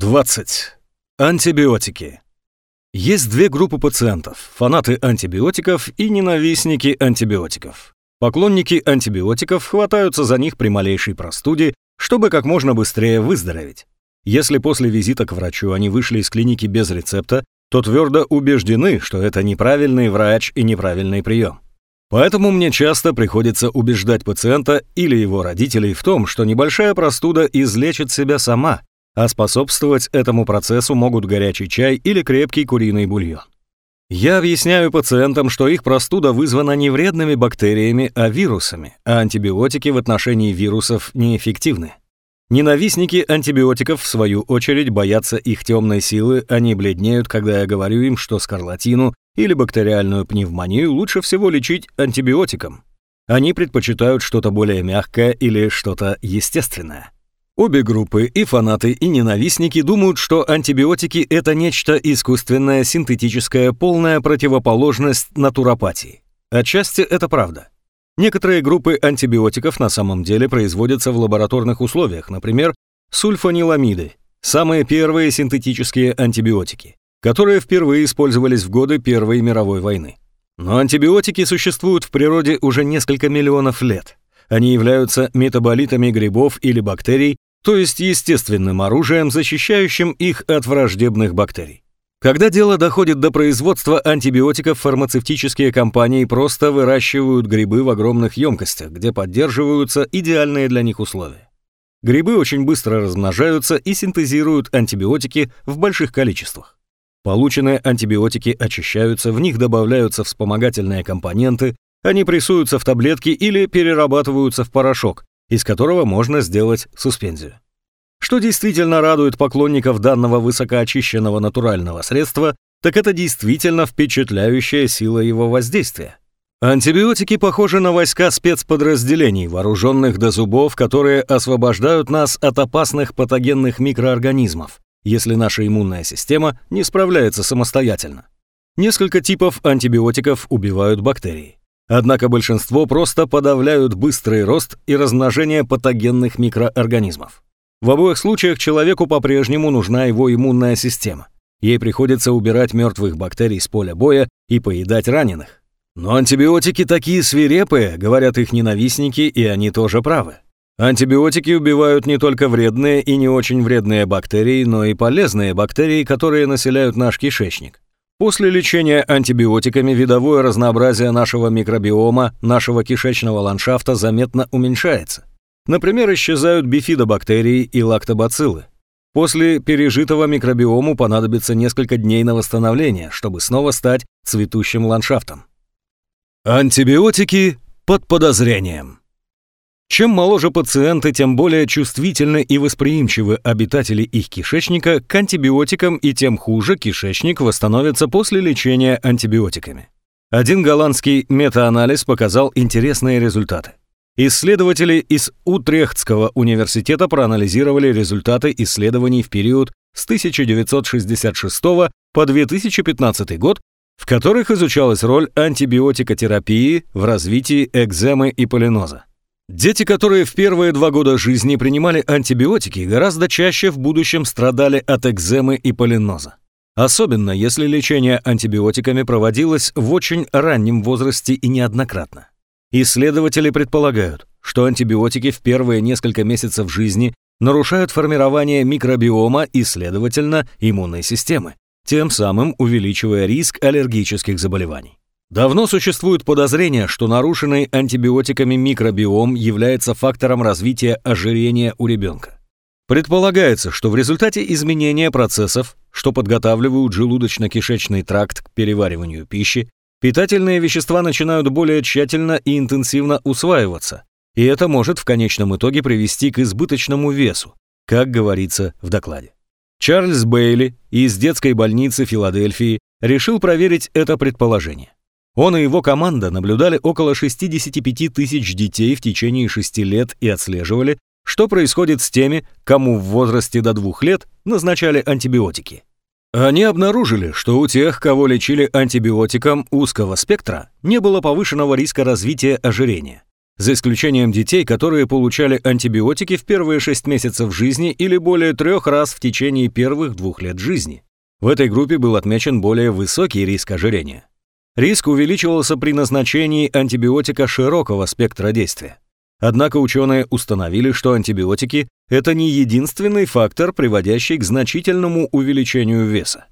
20. Антибиотики. Есть две группы пациентов – фанаты антибиотиков и ненавистники антибиотиков. Поклонники антибиотиков хватаются за них при малейшей простуде, чтобы как можно быстрее выздороветь. Если после визита к врачу они вышли из клиники без рецепта, то твердо убеждены, что это неправильный врач и неправильный прием. Поэтому мне часто приходится убеждать пациента или его родителей в том, что небольшая простуда излечит себя сама, а способствовать этому процессу могут горячий чай или крепкий куриный бульон. Я объясняю пациентам, что их простуда вызвана не вредными бактериями, а вирусами, а антибиотики в отношении вирусов неэффективны. Ненавистники антибиотиков, в свою очередь, боятся их темной силы, они бледнеют, когда я говорю им, что скарлатину или бактериальную пневмонию лучше всего лечить антибиотиком. Они предпочитают что-то более мягкое или что-то естественное. Обе группы, и фанаты, и ненавистники, думают, что антибиотики – это нечто искусственное, синтетическое, полная противоположность натуропатии. Отчасти это правда. Некоторые группы антибиотиков на самом деле производятся в лабораторных условиях, например, сульфаниламиды, самые первые синтетические антибиотики, которые впервые использовались в годы Первой мировой войны. Но антибиотики существуют в природе уже несколько миллионов лет. Они являются метаболитами грибов или бактерий, то есть естественным оружием, защищающим их от враждебных бактерий. Когда дело доходит до производства антибиотиков, фармацевтические компании просто выращивают грибы в огромных емкостях, где поддерживаются идеальные для них условия. Грибы очень быстро размножаются и синтезируют антибиотики в больших количествах. Полученные антибиотики очищаются, в них добавляются вспомогательные компоненты, они прессуются в таблетки или перерабатываются в порошок, из которого можно сделать суспензию. Что действительно радует поклонников данного высокоочищенного натурального средства, так это действительно впечатляющая сила его воздействия. Антибиотики похожи на войска спецподразделений, вооруженных до зубов, которые освобождают нас от опасных патогенных микроорганизмов, если наша иммунная система не справляется самостоятельно. Несколько типов антибиотиков убивают бактерии. Однако большинство просто подавляют быстрый рост и размножение патогенных микроорганизмов. В обоих случаях человеку по-прежнему нужна его иммунная система. Ей приходится убирать мертвых бактерий с поля боя и поедать раненых. Но антибиотики такие свирепые, говорят их ненавистники, и они тоже правы. Антибиотики убивают не только вредные и не очень вредные бактерии, но и полезные бактерии, которые населяют наш кишечник. После лечения антибиотиками видовое разнообразие нашего микробиома, нашего кишечного ландшафта заметно уменьшается. Например, исчезают бифидобактерии и лактобациллы. После пережитого микробиому понадобится несколько дней на восстановление, чтобы снова стать цветущим ландшафтом. Антибиотики под подозрением. Чем моложе пациенты, тем более чувствительны и восприимчивы обитатели их кишечника к антибиотикам и тем хуже кишечник восстановится после лечения антибиотиками. Один голландский метаанализ показал интересные результаты. Исследователи из Утрехтского университета проанализировали результаты исследований в период с 1966 по 2015 год, в которых изучалась роль антибиотикотерапии в развитии экземы и полиноза. Дети, которые в первые два года жизни принимали антибиотики, гораздо чаще в будущем страдали от экземы и полиноза. Особенно, если лечение антибиотиками проводилось в очень раннем возрасте и неоднократно. Исследователи предполагают, что антибиотики в первые несколько месяцев жизни нарушают формирование микробиома и, следовательно, иммунной системы, тем самым увеличивая риск аллергических заболеваний. Давно существует подозрение, что нарушенный антибиотиками микробиом является фактором развития ожирения у ребенка. Предполагается, что в результате изменения процессов, что подготавливают желудочно-кишечный тракт к перевариванию пищи, питательные вещества начинают более тщательно и интенсивно усваиваться, и это может в конечном итоге привести к избыточному весу, как говорится в докладе. Чарльз Бейли из детской больницы Филадельфии решил проверить это предположение. Он и его команда наблюдали около 65 тысяч детей в течение 6 лет и отслеживали, что происходит с теми, кому в возрасте до 2 лет назначали антибиотики. Они обнаружили, что у тех, кого лечили антибиотиком узкого спектра, не было повышенного риска развития ожирения. за исключением детей, которые получали антибиотики в первые 6 месяцев жизни или более трех раз в течение первых двух лет жизни. В этой группе был отмечен более высокий риск ожирения. Риск увеличивался при назначении антибиотика широкого спектра действия. Однако ученые установили, что антибиотики – это не единственный фактор, приводящий к значительному увеличению веса.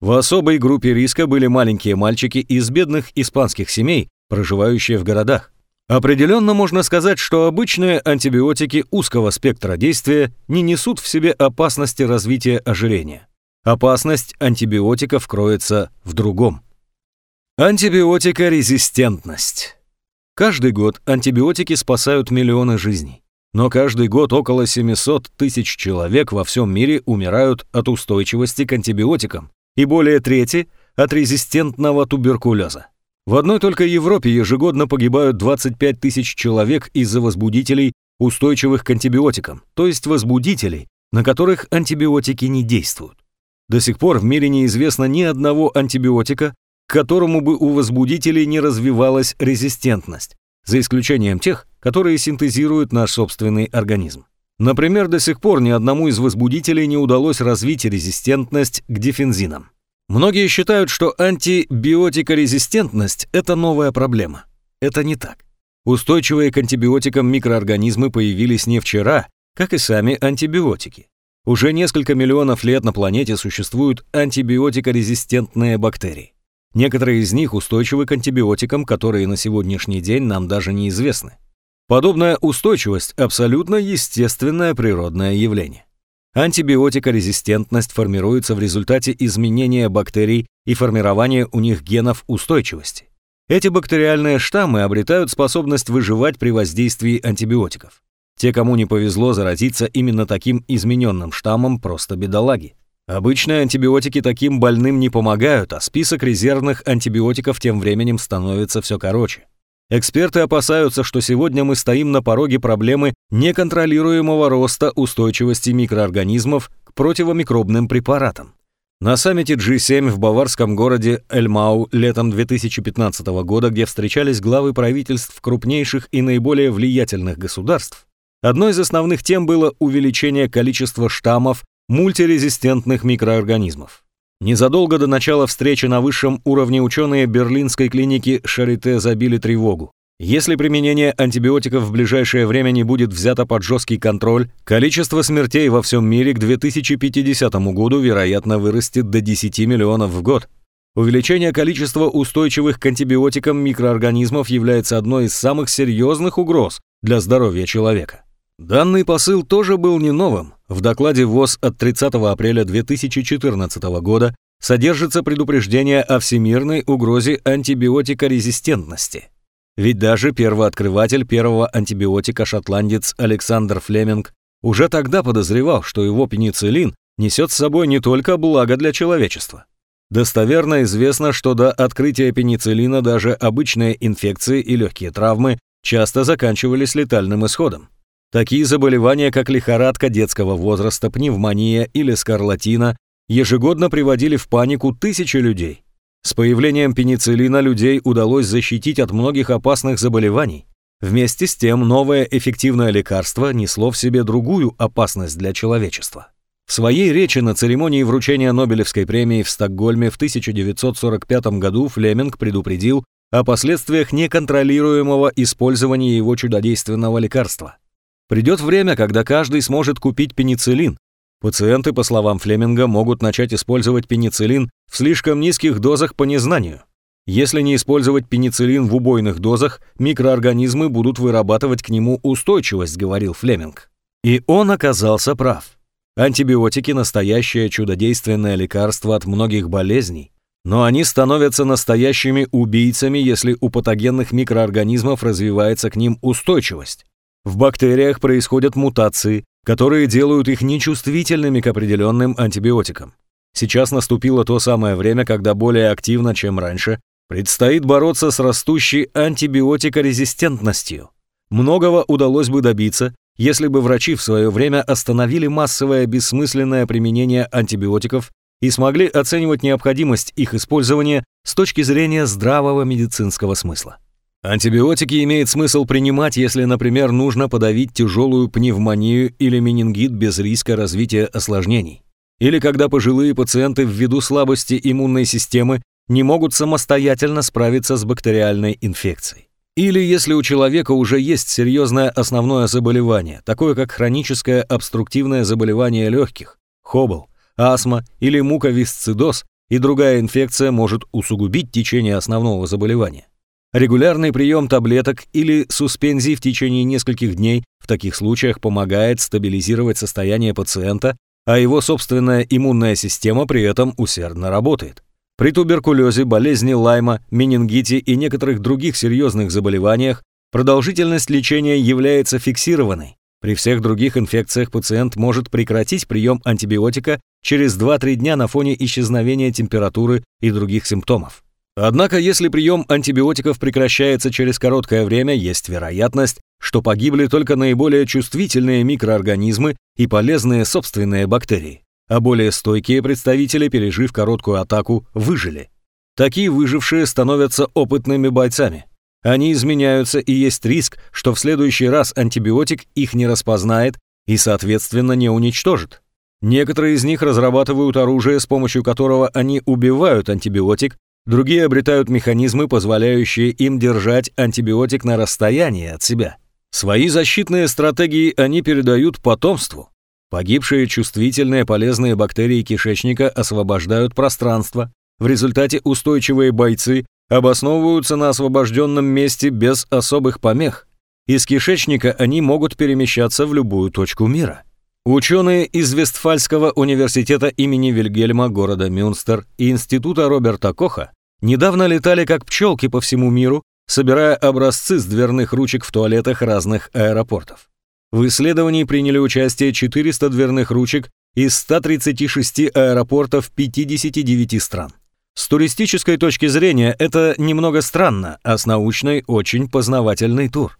В особой группе риска были маленькие мальчики из бедных испанских семей, проживающие в городах. Определенно можно сказать, что обычные антибиотики узкого спектра действия не несут в себе опасности развития ожирения. Опасность антибиотиков кроется в другом. Антибиотикорезистентность. Каждый год антибиотики спасают миллионы жизней. Но каждый год около 700 тысяч человек во всем мире умирают от устойчивости к антибиотикам и более трети от резистентного туберкулеза. В одной только Европе ежегодно погибают 25 тысяч человек из-за возбудителей, устойчивых к антибиотикам, то есть возбудителей, на которых антибиотики не действуют. До сих пор в мире неизвестно ни одного антибиотика, к которому бы у возбудителей не развивалась резистентность, за исключением тех, которые синтезирует наш собственный организм. Например, до сих пор ни одному из возбудителей не удалось развить резистентность к дифензинам. Многие считают, что антибиотикорезистентность – это новая проблема. Это не так. Устойчивые к антибиотикам микроорганизмы появились не вчера, как и сами антибиотики. Уже несколько миллионов лет на планете существуют антибиотикорезистентные бактерии. Некоторые из них устойчивы к антибиотикам, которые на сегодняшний день нам даже неизвестны. Подобная устойчивость – абсолютно естественное природное явление. Антибиотикорезистентность формируется в результате изменения бактерий и формирования у них генов устойчивости. Эти бактериальные штаммы обретают способность выживать при воздействии антибиотиков. Те, кому не повезло заразиться именно таким измененным штаммом, просто бедолаги. Обычные антибиотики таким больным не помогают, а список резервных антибиотиков тем временем становится все короче. Эксперты опасаются, что сегодня мы стоим на пороге проблемы неконтролируемого роста устойчивости микроорганизмов к противомикробным препаратам. На саммите G7 в баварском городе Эльмау летом 2015 года, где встречались главы правительств крупнейших и наиболее влиятельных государств, одной из основных тем было увеличение количества штаммов мультирезистентных микроорганизмов. Незадолго до начала встречи на высшем уровне ученые берлинской клиники Шарите забили тревогу. Если применение антибиотиков в ближайшее время не будет взято под жесткий контроль, количество смертей во всем мире к 2050 году, вероятно, вырастет до 10 миллионов в год. Увеличение количества устойчивых к антибиотикам микроорганизмов является одной из самых серьезных угроз для здоровья человека. Данный посыл тоже был не новым. В докладе ВОЗ от 30 апреля 2014 года содержится предупреждение о всемирной угрозе антибиотикорезистентности. Ведь даже первооткрыватель первого антибиотика шотландец Александр Флеминг уже тогда подозревал, что его пенициллин несет с собой не только благо для человечества. Достоверно известно, что до открытия пенициллина даже обычные инфекции и легкие травмы часто заканчивались летальным исходом. Такие заболевания, как лихорадка детского возраста, пневмония или скарлатина, ежегодно приводили в панику тысячи людей. С появлением пенициллина людей удалось защитить от многих опасных заболеваний. Вместе с тем, новое эффективное лекарство несло в себе другую опасность для человечества. В своей речи на церемонии вручения Нобелевской премии в Стокгольме в 1945 году Флеминг предупредил о последствиях неконтролируемого использования его чудодейственного лекарства. Придет время, когда каждый сможет купить пенициллин. Пациенты, по словам Флеминга, могут начать использовать пенициллин в слишком низких дозах по незнанию. Если не использовать пенициллин в убойных дозах, микроорганизмы будут вырабатывать к нему устойчивость, говорил Флеминг. И он оказался прав. Антибиотики – настоящее чудодейственное лекарство от многих болезней, но они становятся настоящими убийцами, если у патогенных микроорганизмов развивается к ним устойчивость. В бактериях происходят мутации, которые делают их нечувствительными к определенным антибиотикам. Сейчас наступило то самое время, когда более активно, чем раньше, предстоит бороться с растущей антибиотикорезистентностью. Многого удалось бы добиться, если бы врачи в свое время остановили массовое бессмысленное применение антибиотиков и смогли оценивать необходимость их использования с точки зрения здравого медицинского смысла. Антибиотики имеет смысл принимать, если, например, нужно подавить тяжелую пневмонию или менингит без риска развития осложнений. Или когда пожилые пациенты ввиду слабости иммунной системы не могут самостоятельно справиться с бактериальной инфекцией. Или если у человека уже есть серьезное основное заболевание, такое как хроническое обструктивное заболевание легких, хобл, астма или муковисцидоз, и другая инфекция может усугубить течение основного заболевания. Регулярный прием таблеток или суспензий в течение нескольких дней в таких случаях помогает стабилизировать состояние пациента, а его собственная иммунная система при этом усердно работает. При туберкулезе, болезни Лайма, менингите и некоторых других серьезных заболеваниях продолжительность лечения является фиксированной. При всех других инфекциях пациент может прекратить прием антибиотика через 2-3 дня на фоне исчезновения температуры и других симптомов. Однако, если прием антибиотиков прекращается через короткое время, есть вероятность, что погибли только наиболее чувствительные микроорганизмы и полезные собственные бактерии, а более стойкие представители, пережив короткую атаку, выжили. Такие выжившие становятся опытными бойцами. Они изменяются, и есть риск, что в следующий раз антибиотик их не распознает и, соответственно, не уничтожит. Некоторые из них разрабатывают оружие, с помощью которого они убивают антибиотик, Другие обретают механизмы, позволяющие им держать антибиотик на расстоянии от себя. Свои защитные стратегии они передают потомству. Погибшие чувствительные полезные бактерии кишечника освобождают пространство. В результате устойчивые бойцы обосновываются на освобожденном месте без особых помех. Из кишечника они могут перемещаться в любую точку мира. Ученые из Вестфальского университета имени Вильгельма города Мюнстер и Института Роберта Коха недавно летали как пчелки по всему миру, собирая образцы с дверных ручек в туалетах разных аэропортов. В исследовании приняли участие 400 дверных ручек из 136 аэропортов 59 стран. С туристической точки зрения это немного странно, а с научной очень познавательный тур.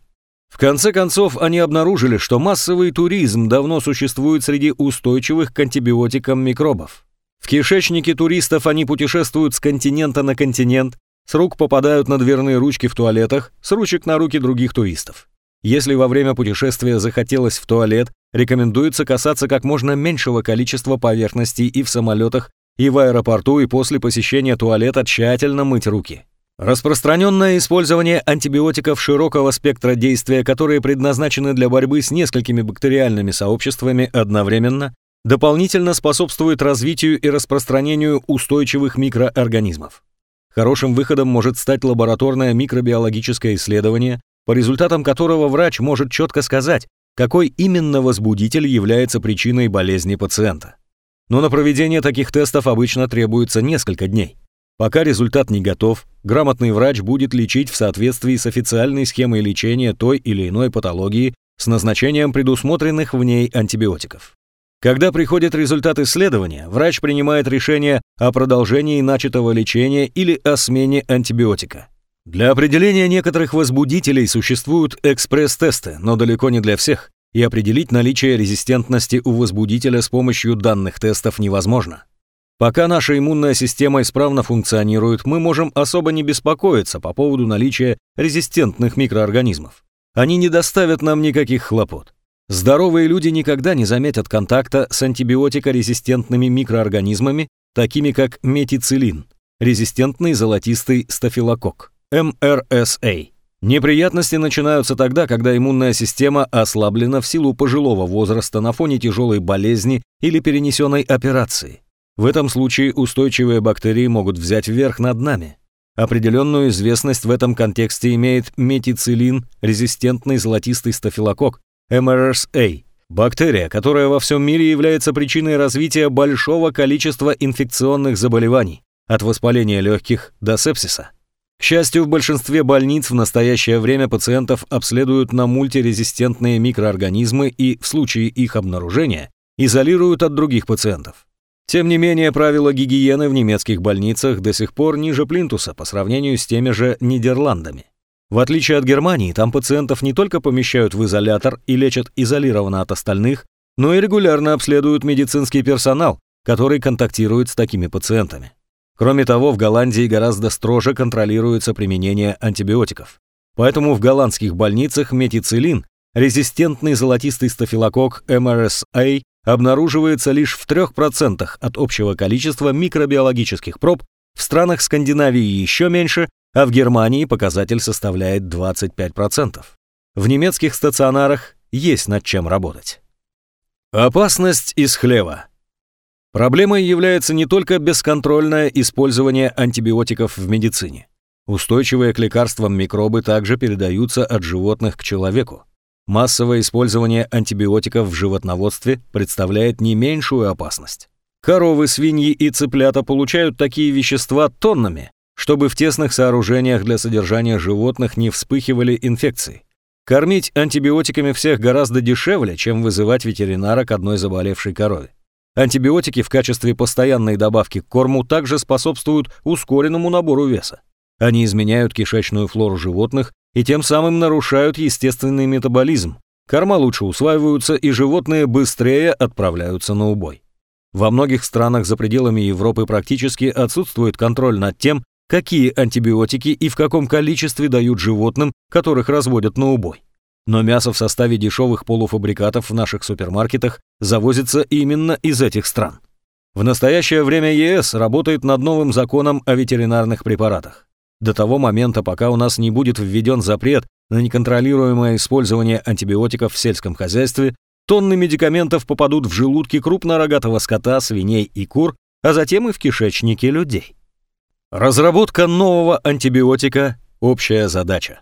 В конце концов, они обнаружили, что массовый туризм давно существует среди устойчивых к антибиотикам микробов. В кишечнике туристов они путешествуют с континента на континент, с рук попадают на дверные ручки в туалетах, с ручек на руки других туристов. Если во время путешествия захотелось в туалет, рекомендуется касаться как можно меньшего количества поверхностей и в самолетах, и в аэропорту, и после посещения туалета тщательно мыть руки. Распространенное использование антибиотиков широкого спектра действия, которые предназначены для борьбы с несколькими бактериальными сообществами одновременно, дополнительно способствует развитию и распространению устойчивых микроорганизмов. Хорошим выходом может стать лабораторное микробиологическое исследование, по результатам которого врач может четко сказать, какой именно возбудитель является причиной болезни пациента. Но на проведение таких тестов обычно требуется несколько дней. Пока результат не готов, грамотный врач будет лечить в соответствии с официальной схемой лечения той или иной патологии с назначением предусмотренных в ней антибиотиков. Когда приходит результат исследования, врач принимает решение о продолжении начатого лечения или о смене антибиотика. Для определения некоторых возбудителей существуют экспресс-тесты, но далеко не для всех, и определить наличие резистентности у возбудителя с помощью данных тестов невозможно. Пока наша иммунная система исправно функционирует, мы можем особо не беспокоиться по поводу наличия резистентных микроорганизмов. Они не доставят нам никаких хлопот. Здоровые люди никогда не заметят контакта с антибиотикорезистентными микроорганизмами, такими как метицилин, резистентный золотистый стафилококк, МРСА. Неприятности начинаются тогда, когда иммунная система ослаблена в силу пожилого возраста на фоне тяжелой болезни или перенесенной операции. В этом случае устойчивые бактерии могут взять верх над нами. Определенную известность в этом контексте имеет метицилин, резистентный золотистый стафилококк, MRSA, бактерия, которая во всем мире является причиной развития большого количества инфекционных заболеваний, от воспаления легких до сепсиса. К счастью, в большинстве больниц в настоящее время пациентов обследуют на мультирезистентные микроорганизмы и, в случае их обнаружения, изолируют от других пациентов. Тем не менее, правила гигиены в немецких больницах до сих пор ниже плинтуса по сравнению с теми же Нидерландами. В отличие от Германии, там пациентов не только помещают в изолятор и лечат изолированно от остальных, но и регулярно обследуют медицинский персонал, который контактирует с такими пациентами. Кроме того, в Голландии гораздо строже контролируется применение антибиотиков. Поэтому в голландских больницах метицилин, резистентный золотистый стафилококк MRSA, обнаруживается лишь в 3% от общего количества микробиологических проб, в странах Скандинавии еще меньше, а в Германии показатель составляет 25%. В немецких стационарах есть над чем работать. Опасность из хлева. Проблемой является не только бесконтрольное использование антибиотиков в медицине. Устойчивые к лекарствам микробы также передаются от животных к человеку. Массовое использование антибиотиков в животноводстве представляет не меньшую опасность. Коровы, свиньи и цыплята получают такие вещества тоннами, чтобы в тесных сооружениях для содержания животных не вспыхивали инфекции. Кормить антибиотиками всех гораздо дешевле, чем вызывать ветеринара к одной заболевшей корове. Антибиотики в качестве постоянной добавки к корму также способствуют ускоренному набору веса. Они изменяют кишечную флору животных и тем самым нарушают естественный метаболизм. Корма лучше усваиваются, и животные быстрее отправляются на убой. Во многих странах за пределами Европы практически отсутствует контроль над тем, какие антибиотики и в каком количестве дают животным, которых разводят на убой. Но мясо в составе дешевых полуфабрикатов в наших супермаркетах завозится именно из этих стран. В настоящее время ЕС работает над новым законом о ветеринарных препаратах. До того момента, пока у нас не будет введен запрет на неконтролируемое использование антибиотиков в сельском хозяйстве, тонны медикаментов попадут в желудки крупнорогатого скота, свиней и кур, а затем и в кишечники людей. Разработка нового антибиотика – общая задача.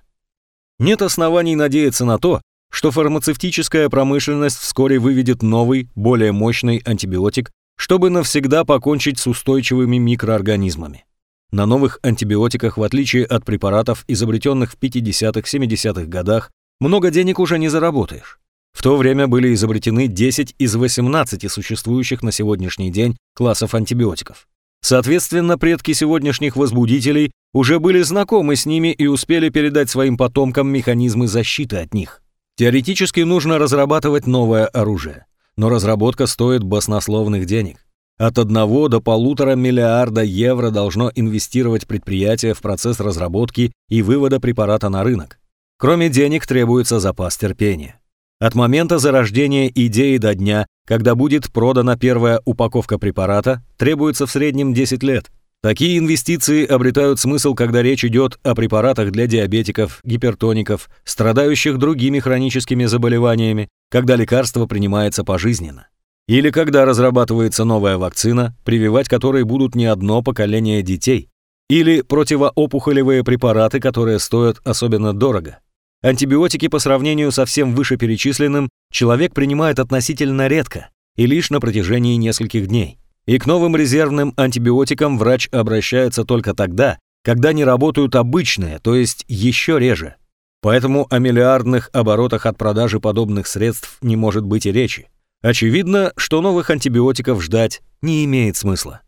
Нет оснований надеяться на то, что фармацевтическая промышленность вскоре выведет новый, более мощный антибиотик, чтобы навсегда покончить с устойчивыми микроорганизмами. На новых антибиотиках, в отличие от препаратов, изобретенных в 50-70-х годах, много денег уже не заработаешь. В то время были изобретены 10 из 18 существующих на сегодняшний день классов антибиотиков. Соответственно, предки сегодняшних возбудителей уже были знакомы с ними и успели передать своим потомкам механизмы защиты от них. Теоретически нужно разрабатывать новое оружие, но разработка стоит баснословных денег. От 1 до полутора миллиарда евро должно инвестировать предприятие в процесс разработки и вывода препарата на рынок. Кроме денег требуется запас терпения. От момента зарождения идеи до дня, когда будет продана первая упаковка препарата, требуется в среднем 10 лет. Такие инвестиции обретают смысл, когда речь идет о препаратах для диабетиков, гипертоников, страдающих другими хроническими заболеваниями, когда лекарство принимается пожизненно. Или когда разрабатывается новая вакцина, прививать которой будут не одно поколение детей. Или противоопухолевые препараты, которые стоят особенно дорого. Антибиотики по сравнению со всем вышеперечисленным человек принимает относительно редко и лишь на протяжении нескольких дней. И к новым резервным антибиотикам врач обращается только тогда, когда не работают обычные, то есть еще реже. Поэтому о миллиардных оборотах от продажи подобных средств не может быть и речи. Очевидно, что новых антибиотиков ждать не имеет смысла.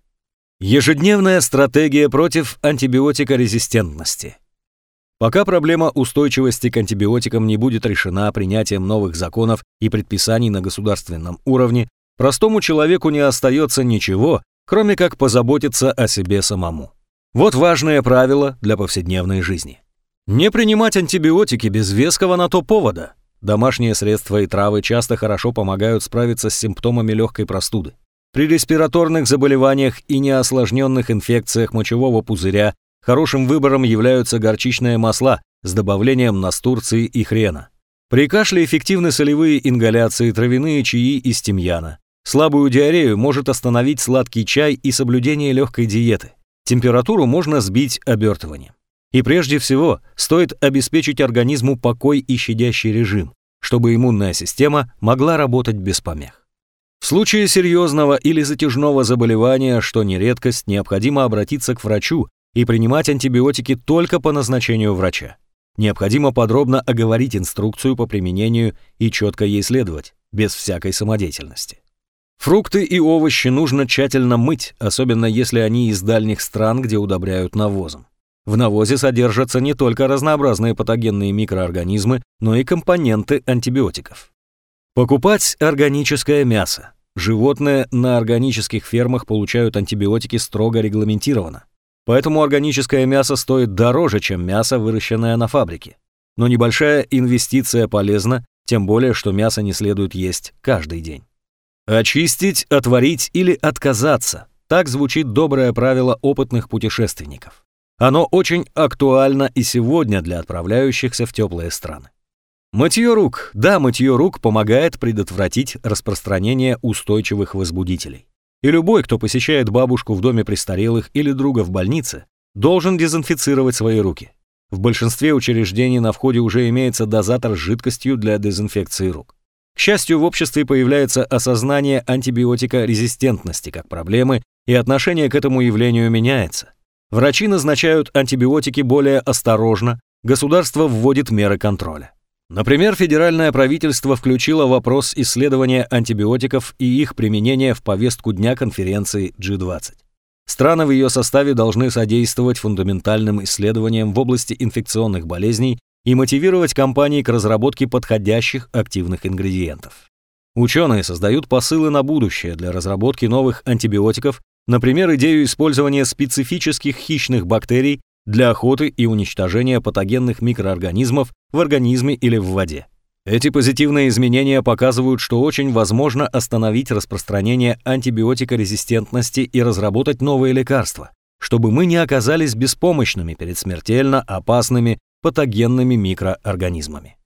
Ежедневная стратегия против антибиотикорезистентности – Пока проблема устойчивости к антибиотикам не будет решена принятием новых законов и предписаний на государственном уровне, простому человеку не остается ничего, кроме как позаботиться о себе самому. Вот важное правило для повседневной жизни. Не принимать антибиотики без веского на то повода. Домашние средства и травы часто хорошо помогают справиться с симптомами легкой простуды. При респираторных заболеваниях и неосложненных инфекциях мочевого пузыря Хорошим выбором являются горчичные масла с добавлением настурции и хрена. При кашле эффективны солевые ингаляции, травяные чаи из тимьяна. Слабую диарею может остановить сладкий чай и соблюдение легкой диеты. Температуру можно сбить обертыванием. И прежде всего, стоит обеспечить организму покой и щадящий режим, чтобы иммунная система могла работать без помех. В случае серьезного или затяжного заболевания, что не редкость, необходимо обратиться к врачу и принимать антибиотики только по назначению врача. Необходимо подробно оговорить инструкцию по применению и четко ей следовать, без всякой самодеятельности. Фрукты и овощи нужно тщательно мыть, особенно если они из дальних стран, где удобряют навозом. В навозе содержатся не только разнообразные патогенные микроорганизмы, но и компоненты антибиотиков. Покупать органическое мясо. Животные на органических фермах получают антибиотики строго регламентированно. Поэтому органическое мясо стоит дороже, чем мясо, выращенное на фабрике. но небольшая инвестиция полезна, тем более, что мясо не следует есть каждый день. Очистить, отварить или отказаться – так звучит доброе правило опытных путешественников. Оно очень актуально и сегодня для отправляющихся в теплые страны. Мытье рук. Да, мытье рук помогает предотвратить распространение устойчивых возбудителей. И любой, кто посещает бабушку в доме престарелых или друга в больнице, должен дезинфицировать свои руки. В большинстве учреждений на входе уже имеется дозатор с жидкостью для дезинфекции рук. К счастью, в обществе появляется осознание антибиотикорезистентности как проблемы, и отношение к этому явлению меняется. Врачи назначают антибиотики более осторожно, государство вводит меры контроля. Например, федеральное правительство включило вопрос исследования антибиотиков и их применения в повестку дня конференции G20. Страны в ее составе должны содействовать фундаментальным исследованиям в области инфекционных болезней и мотивировать компании к разработке подходящих активных ингредиентов. Ученые создают посылы на будущее для разработки новых антибиотиков, например, идею использования специфических хищных бактерий для охоты и уничтожения патогенных микроорганизмов в организме или в воде. Эти позитивные изменения показывают, что очень возможно остановить распространение антибиотикорезистентности и разработать новые лекарства, чтобы мы не оказались беспомощными перед смертельно опасными патогенными микроорганизмами.